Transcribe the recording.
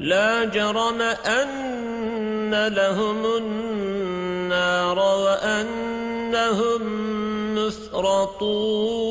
لا جرم أن لهم النار وأنهم مثرطون